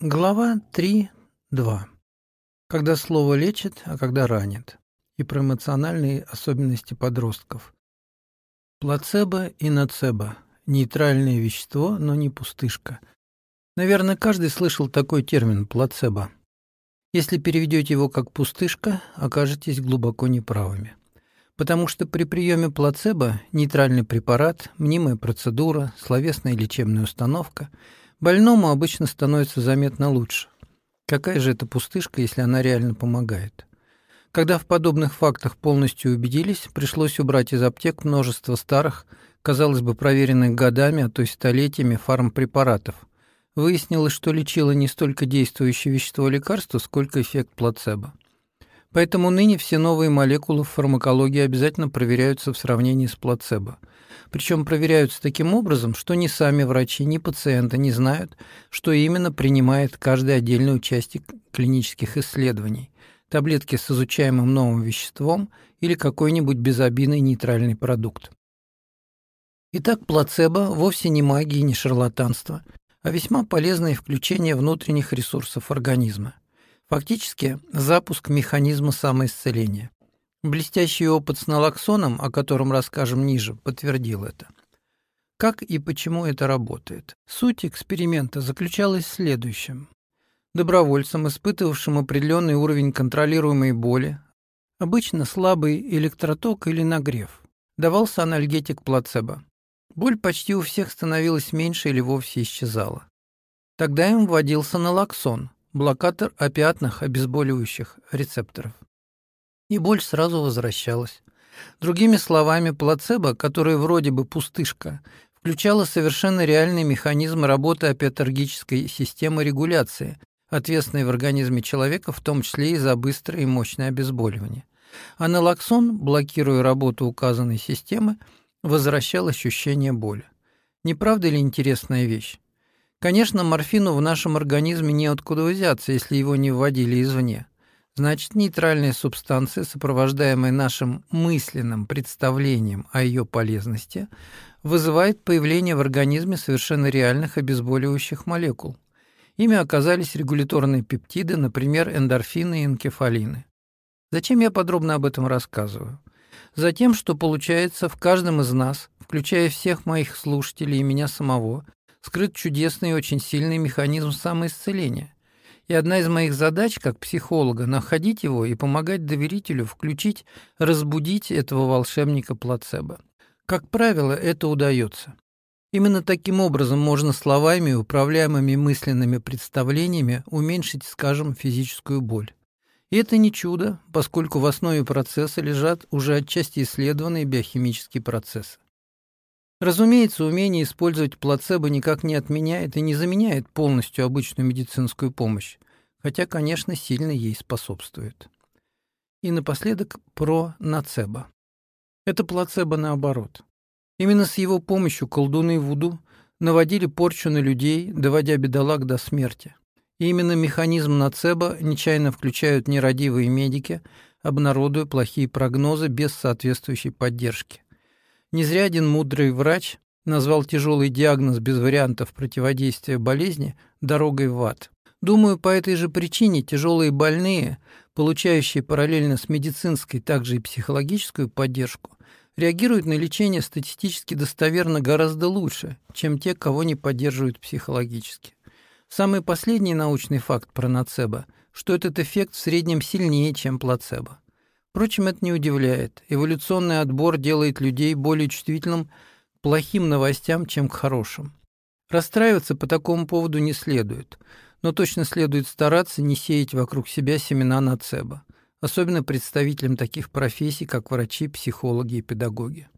Глава 3.2. Когда слово лечит, а когда ранит. И про эмоциональные особенности подростков. Плацебо и нацебо. Нейтральное вещество, но не пустышка. Наверное, каждый слышал такой термин «плацебо». Если переведете его как «пустышка», окажетесь глубоко неправыми. Потому что при приеме плацебо нейтральный препарат, мнимая процедура, словесная лечебная установка – Больному обычно становится заметно лучше. Какая же это пустышка, если она реально помогает? Когда в подобных фактах полностью убедились, пришлось убрать из аптек множество старых, казалось бы, проверенных годами, а то и столетиями фармпрепаратов. Выяснилось, что лечило не столько действующее вещество лекарства, сколько эффект плацебо. Поэтому ныне все новые молекулы в фармакологии обязательно проверяются в сравнении с плацебо – причем проверяются таким образом, что ни сами врачи, ни пациенты не знают, что именно принимает каждый отдельный участник клинических исследований – таблетки с изучаемым новым веществом или какой-нибудь безобидный нейтральный продукт. Итак, плацебо вовсе не магия и не шарлатанство, а весьма полезное включение внутренних ресурсов организма. Фактически, запуск механизма самоисцеления. Блестящий опыт с налоксоном, о котором расскажем ниже, подтвердил это. Как и почему это работает? Суть эксперимента заключалась в следующем. Добровольцам, испытывавшим определенный уровень контролируемой боли, обычно слабый электроток или нагрев, давался анальгетик плацебо. Боль почти у всех становилась меньше или вовсе исчезала. Тогда им вводился налоксон, блокатор опиатных обезболивающих рецепторов и боль сразу возвращалась. Другими словами, плацебо, которое вроде бы пустышка, включало совершенно реальный механизм работы апиатергической системы регуляции, ответственной в организме человека, в том числе и за быстрое и мощное обезболивание. А налоксон, блокируя работу указанной системы, возвращал ощущение боли. Не правда ли интересная вещь? Конечно, морфину в нашем организме неоткуда взяться, если его не вводили извне. Значит, нейтральная субстанция, сопровождаемая нашим мысленным представлением о ее полезности, вызывает появление в организме совершенно реальных обезболивающих молекул. Ими оказались регуляторные пептиды, например, эндорфины и энкефалины. Зачем я подробно об этом рассказываю? Затем, что получается в каждом из нас, включая всех моих слушателей и меня самого, скрыт чудесный и очень сильный механизм самоисцеления – и одна из моих задач как психолога – находить его и помогать доверителю включить, разбудить этого волшебника плацебо. Как правило, это удается. Именно таким образом можно словами, управляемыми мысленными представлениями, уменьшить, скажем, физическую боль. И это не чудо, поскольку в основе процесса лежат уже отчасти исследованные биохимические процессы. Разумеется, умение использовать плацебо никак не отменяет и не заменяет полностью обычную медицинскую помощь, хотя, конечно, сильно ей способствует. И напоследок про нацебо. Это плацебо наоборот. Именно с его помощью колдуны Вуду наводили порчу на людей, доводя бедолаг до смерти. И именно механизм нацебо нечаянно включают нерадивые медики, обнародуя плохие прогнозы без соответствующей поддержки. Не зря один мудрый врач назвал тяжелый диагноз без вариантов противодействия болезни дорогой в ад. Думаю, по этой же причине тяжелые больные, получающие параллельно с медицинской также и психологическую поддержку, реагируют на лечение статистически достоверно гораздо лучше, чем те, кого не поддерживают психологически. Самый последний научный факт про нацебо, что этот эффект в среднем сильнее, чем плацебо. Впрочем, это не удивляет. Эволюционный отбор делает людей более чувствительным к плохим новостям, чем к хорошим. Расстраиваться по такому поводу не следует, но точно следует стараться не сеять вокруг себя семена нацебо, особенно представителям таких профессий, как врачи, психологи и педагоги.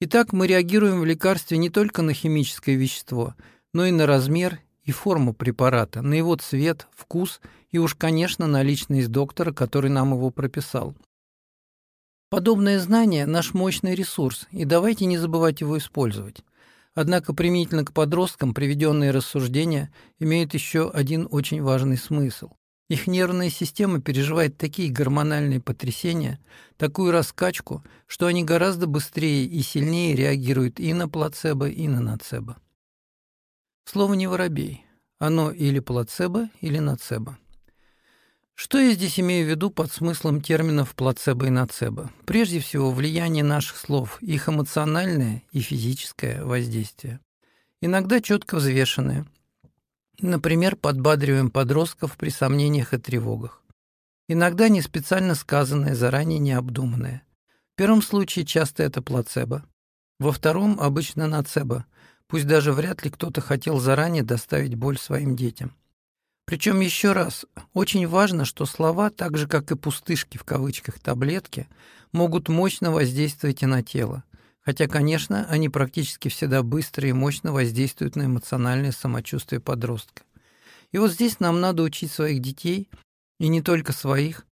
Итак, мы реагируем в лекарстве не только на химическое вещество, но и на размер и форму препарата, на его цвет, вкус и уж, конечно, на личность доктора, который нам его прописал. Подобное знание – наш мощный ресурс, и давайте не забывать его использовать. Однако применительно к подросткам приведенные рассуждения имеют еще один очень важный смысл. Их нервная система переживает такие гормональные потрясения, такую раскачку, что они гораздо быстрее и сильнее реагируют и на плацебо, и на нацебо. Слово не воробей. Оно или плацебо, или нацебо. Что я здесь имею в виду под смыслом терминов плацебо и нацебо? Прежде всего, влияние наших слов, их эмоциональное и физическое воздействие. Иногда четко взвешенное. Например, подбадриваем подростков при сомнениях и тревогах. Иногда не специально сказанное, заранее необдуманное. В первом случае часто это плацебо. Во втором обычно нацебо, пусть даже вряд ли кто-то хотел заранее доставить боль своим детям. Причем еще раз, очень важно, что слова, так же как и пустышки в кавычках таблетки, могут мощно воздействовать и на тело. Хотя, конечно, они практически всегда быстро и мощно воздействуют на эмоциональное самочувствие подростка. И вот здесь нам надо учить своих детей, и не только своих,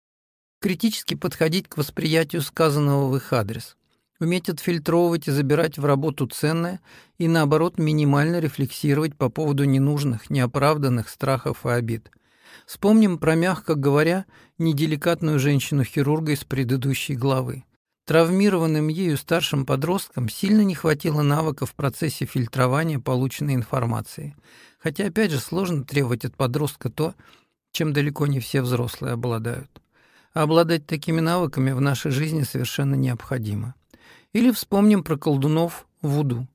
критически подходить к восприятию сказанного в их адрес – уметь отфильтровывать и забирать в работу ценное и, наоборот, минимально рефлексировать по поводу ненужных, неоправданных страхов и обид. Вспомним про, мягко говоря, неделикатную женщину-хирурга из предыдущей главы. Травмированным ею старшим подросткам сильно не хватило навыков в процессе фильтрования полученной информации. Хотя, опять же, сложно требовать от подростка то, чем далеко не все взрослые обладают. А обладать такими навыками в нашей жизни совершенно необходимо. Или вспомним про колдунов Вуду.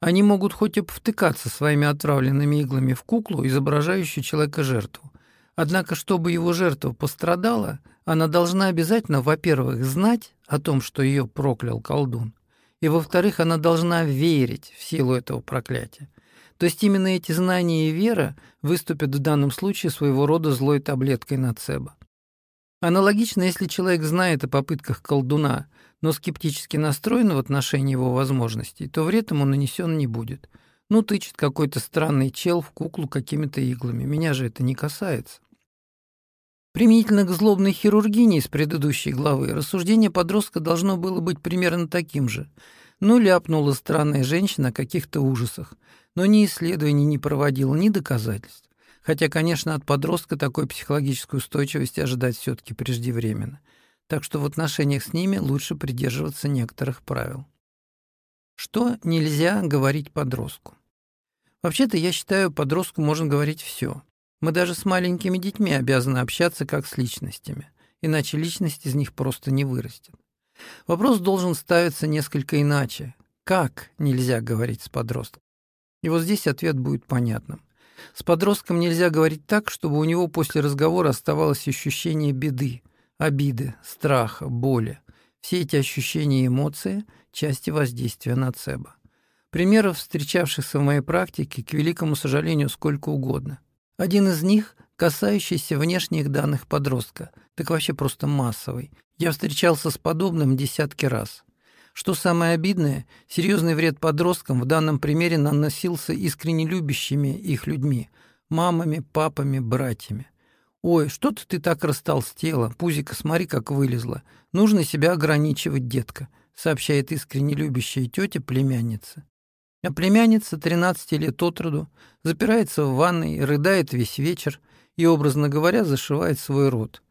Они могут хоть и повтыкаться своими отравленными иглами в куклу, изображающую человека-жертву. Однако, чтобы его жертва пострадала, она должна обязательно, во-первых, знать о том, что ее проклял колдун, и, во-вторых, она должна верить в силу этого проклятия. То есть именно эти знания и вера выступят в данном случае своего рода злой таблеткой нацебо. Аналогично, если человек знает о попытках колдуна но скептически настроен в отношении его возможностей, то вред ему нанесен не будет. Ну, тычет какой-то странный чел в куклу какими-то иглами. Меня же это не касается. Применительно к злобной хирургине из предыдущей главы, рассуждение подростка должно было быть примерно таким же. Ну, ляпнула странная женщина о каких-то ужасах, но ни исследований не проводила, ни доказательств. Хотя, конечно, от подростка такой психологической устойчивости ожидать все таки преждевременно так что в отношениях с ними лучше придерживаться некоторых правил. Что нельзя говорить подростку? Вообще-то, я считаю, подростку можно говорить все. Мы даже с маленькими детьми обязаны общаться как с личностями, иначе личность из них просто не вырастет. Вопрос должен ставиться несколько иначе. Как нельзя говорить с подростком? И вот здесь ответ будет понятным. С подростком нельзя говорить так, чтобы у него после разговора оставалось ощущение беды, обиды, страха, боли. Все эти ощущения и эмоции – части воздействия нацебо. Примеров, встречавшихся в моей практике, к великому сожалению, сколько угодно. Один из них – касающийся внешних данных подростка, так вообще просто массовый. Я встречался с подобным десятки раз. Что самое обидное, серьезный вред подросткам в данном примере наносился искренне любящими их людьми – мамами, папами, братьями. «Ой, что-то ты так растолстела, пузика смотри, как вылезла. Нужно себя ограничивать, детка», сообщает искренне любящая тетя племянница. А племянница, 13 лет от роду, запирается в ванной, рыдает весь вечер и, образно говоря, зашивает свой рот.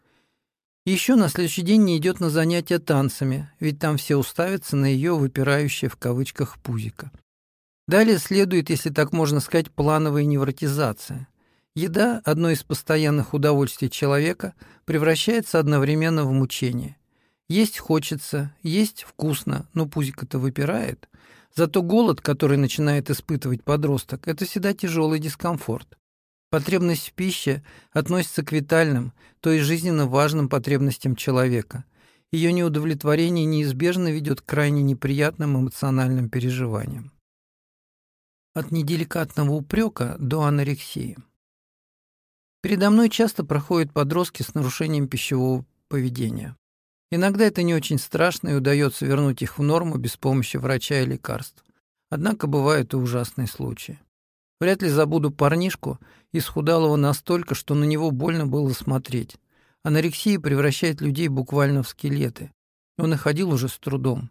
еще на следующий день не идет на занятия танцами, ведь там все уставятся на ее выпирающее в кавычках пузико. Далее следует, если так можно сказать, плановая невротизация. Еда, одно из постоянных удовольствий человека, превращается одновременно в мучение. Есть хочется, есть вкусно, но пузик-то выпирает. Зато голод, который начинает испытывать подросток, это всегда тяжелый дискомфорт. Потребность в пище относится к витальным, то есть жизненно важным потребностям человека. Ее неудовлетворение неизбежно ведет к крайне неприятным эмоциональным переживаниям. От неделикатного упрека до анорексии. Передо мной часто проходят подростки с нарушением пищевого поведения. Иногда это не очень страшно и удается вернуть их в норму без помощи врача и лекарств. Однако бывают и ужасные случаи. Вряд ли забуду парнишку, исхудалого настолько, что на него больно было смотреть. Анорексия превращает людей буквально в скелеты. Он и ходил уже с трудом.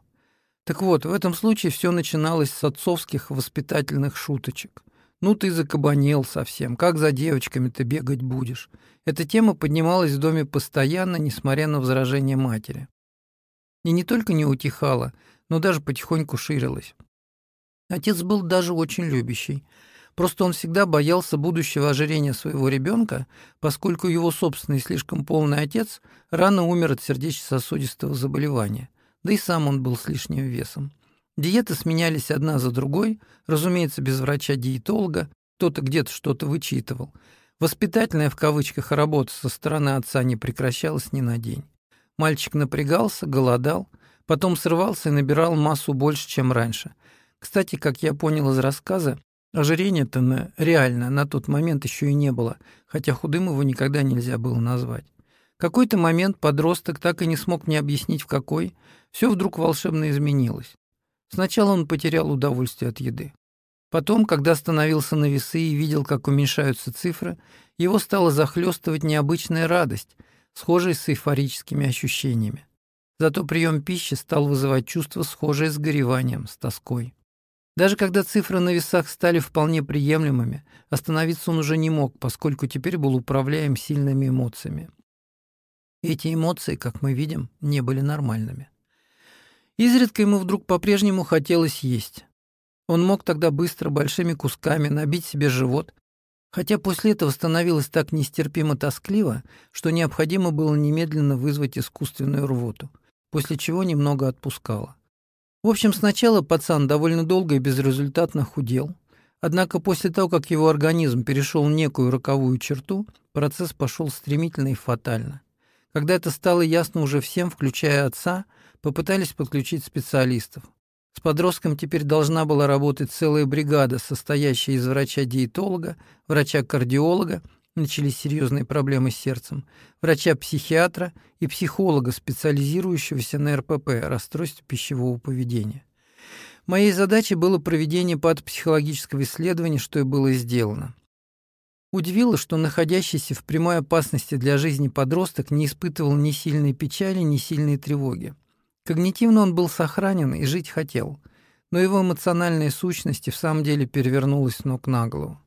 Так вот, в этом случае все начиналось с отцовских воспитательных шуточек. «Ну ты закабанел совсем, как за девочками ты бегать будешь?» Эта тема поднималась в доме постоянно, несмотря на возражения матери. И не только не утихала, но даже потихоньку ширилась. Отец был даже очень любящий. Просто он всегда боялся будущего ожирения своего ребенка, поскольку его собственный слишком полный отец рано умер от сердечно-сосудистого заболевания, да и сам он был с лишним весом. Диеты сменялись одна за другой, разумеется, без врача-диетолога, кто-то где-то что-то вычитывал. Воспитательная в кавычках работа со стороны отца не прекращалась ни на день. Мальчик напрягался, голодал, потом срывался и набирал массу больше, чем раньше. Кстати, как я понял из рассказа, ожирения-то на, реально на тот момент еще и не было, хотя худым его никогда нельзя было назвать. Какой-то момент подросток так и не смог мне объяснить, в какой, все вдруг волшебно изменилось. Сначала он потерял удовольствие от еды. Потом, когда становился на весы и видел, как уменьшаются цифры, его стала захлестывать необычная радость, схожая с эйфорическими ощущениями. Зато прием пищи стал вызывать чувства, схожие с гореванием, с тоской. Даже когда цифры на весах стали вполне приемлемыми, остановиться он уже не мог, поскольку теперь был управляем сильными эмоциями. Эти эмоции, как мы видим, не были нормальными. Изредка ему вдруг по-прежнему хотелось есть. Он мог тогда быстро, большими кусками набить себе живот, хотя после этого становилось так нестерпимо тоскливо, что необходимо было немедленно вызвать искусственную рвоту, после чего немного отпускало. В общем, сначала пацан довольно долго и безрезультатно худел, однако после того, как его организм перешел некую роковую черту, процесс пошел стремительно и фатально. Когда это стало ясно уже всем, включая отца, попытались подключить специалистов. С подростком теперь должна была работать целая бригада, состоящая из врача-диетолога, врача-кардиолога, начались серьезные проблемы с сердцем, врача-психиатра и психолога, специализирующегося на РПП, расстройстве пищевого поведения. Моей задачей было проведение патопсихологического исследования, что и было сделано. Удивило, что находящийся в прямой опасности для жизни подросток не испытывал ни сильной печали, ни сильной тревоги. Когнитивно он был сохранен и жить хотел, но его эмоциональная сущность и в самом деле перевернулась с ног на голову.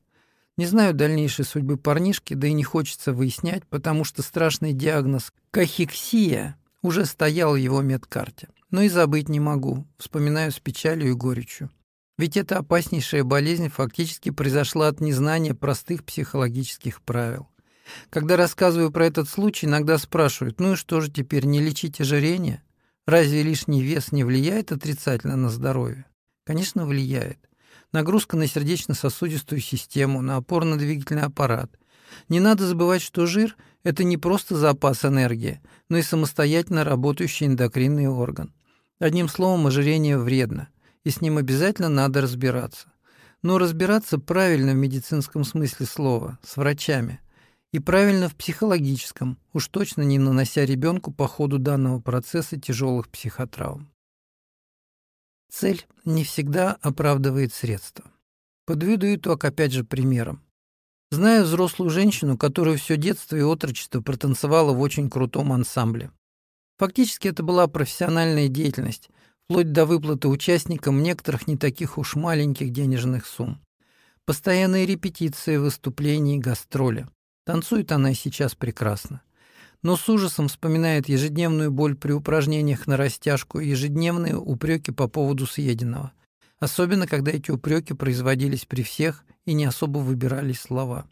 Не знаю дальнейшей судьбы парнишки, да и не хочется выяснять, потому что страшный диагноз кахексия уже стоял в его медкарте. Но и забыть не могу, вспоминаю с печалью и горечью. Ведь эта опаснейшая болезнь фактически произошла от незнания простых психологических правил. Когда рассказываю про этот случай, иногда спрашивают, ну и что же теперь, не лечить ожирение? Разве лишний вес не влияет отрицательно на здоровье? Конечно, влияет нагрузка на сердечно-сосудистую систему, на опорно-двигательный аппарат. Не надо забывать, что жир – это не просто запас энергии, но и самостоятельно работающий эндокринный орган. Одним словом, ожирение вредно, и с ним обязательно надо разбираться. Но разбираться правильно в медицинском смысле слова, с врачами, и правильно в психологическом, уж точно не нанося ребенку по ходу данного процесса тяжелых психотравм. Цель не всегда оправдывает средства. Подведу итог опять же примером. Знаю взрослую женщину, которая все детство и отрочество протанцевала в очень крутом ансамбле. Фактически это была профессиональная деятельность, вплоть до выплаты участникам некоторых не таких уж маленьких денежных сумм. Постоянные репетиции, выступления и гастроли. Танцует она сейчас прекрасно но с ужасом вспоминает ежедневную боль при упражнениях на растяжку и ежедневные упреки по поводу съеденного. Особенно, когда эти упреки производились при всех и не особо выбирались слова.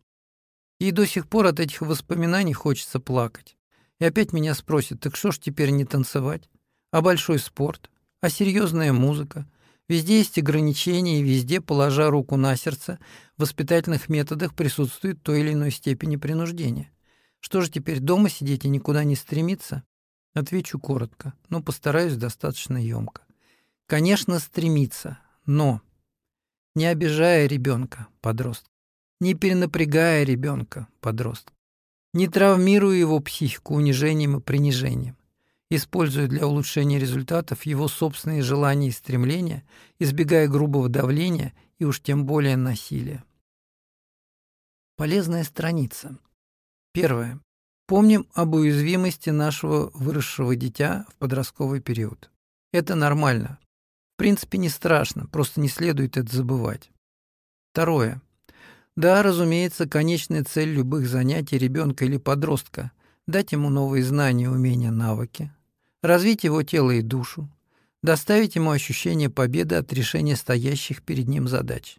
И до сих пор от этих воспоминаний хочется плакать. И опять меня спросят, так что ж теперь не танцевать? А большой спорт? А серьезная музыка? Везде есть ограничения, и везде, положа руку на сердце, в воспитательных методах присутствует той или иной степени принуждения. Что же теперь, дома сидеть и никуда не стремиться? Отвечу коротко, но постараюсь достаточно емко. Конечно, стремиться, но не обижая ребенка, подростка, не перенапрягая ребенка, подростка, не травмируя его психику унижением и принижением, используя для улучшения результатов его собственные желания и стремления, избегая грубого давления и уж тем более насилия. Полезная страница – Первое. Помним об уязвимости нашего выросшего дитя в подростковый период. Это нормально. В принципе, не страшно, просто не следует это забывать. Второе. Да, разумеется, конечная цель любых занятий ребенка или подростка – дать ему новые знания, умения, навыки, развить его тело и душу, доставить ему ощущение победы от решения стоящих перед ним задач.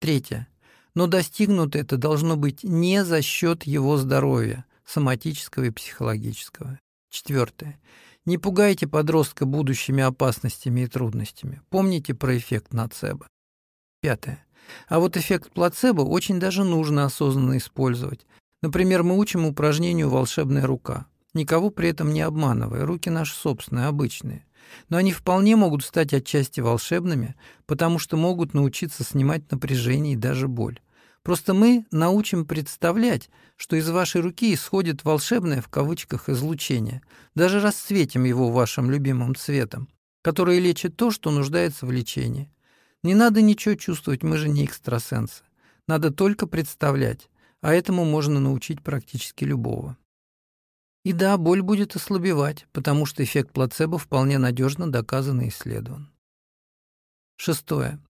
Третье. Но достигнуто это должно быть не за счет его здоровья, соматического и психологического. Четвертое. Не пугайте подростка будущими опасностями и трудностями. Помните про эффект нацебо. Пятое. А вот эффект плацебо очень даже нужно осознанно использовать. Например, мы учим упражнению «волшебная рука», никого при этом не обманывая, руки наши собственные, обычные. Но они вполне могут стать отчасти волшебными, потому что могут научиться снимать напряжение и даже боль. Просто мы научим представлять, что из вашей руки исходит волшебное в кавычках излучение. Даже расцветим его вашим любимым цветом, которое лечит то, что нуждается в лечении. Не надо ничего чувствовать, мы же не экстрасенсы. Надо только представлять, а этому можно научить практически любого. И да, боль будет ослабевать, потому что эффект плацебо вполне надежно доказан и исследован. Шестое.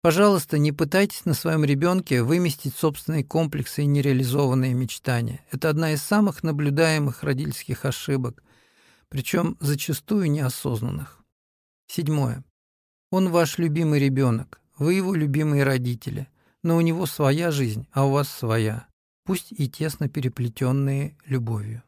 Пожалуйста, не пытайтесь на своем ребенке выместить собственные комплексы и нереализованные мечтания. Это одна из самых наблюдаемых родительских ошибок, причем зачастую неосознанных. Седьмое. Он ваш любимый ребенок, вы его любимые родители, но у него своя жизнь, а у вас своя, пусть и тесно переплетенные любовью.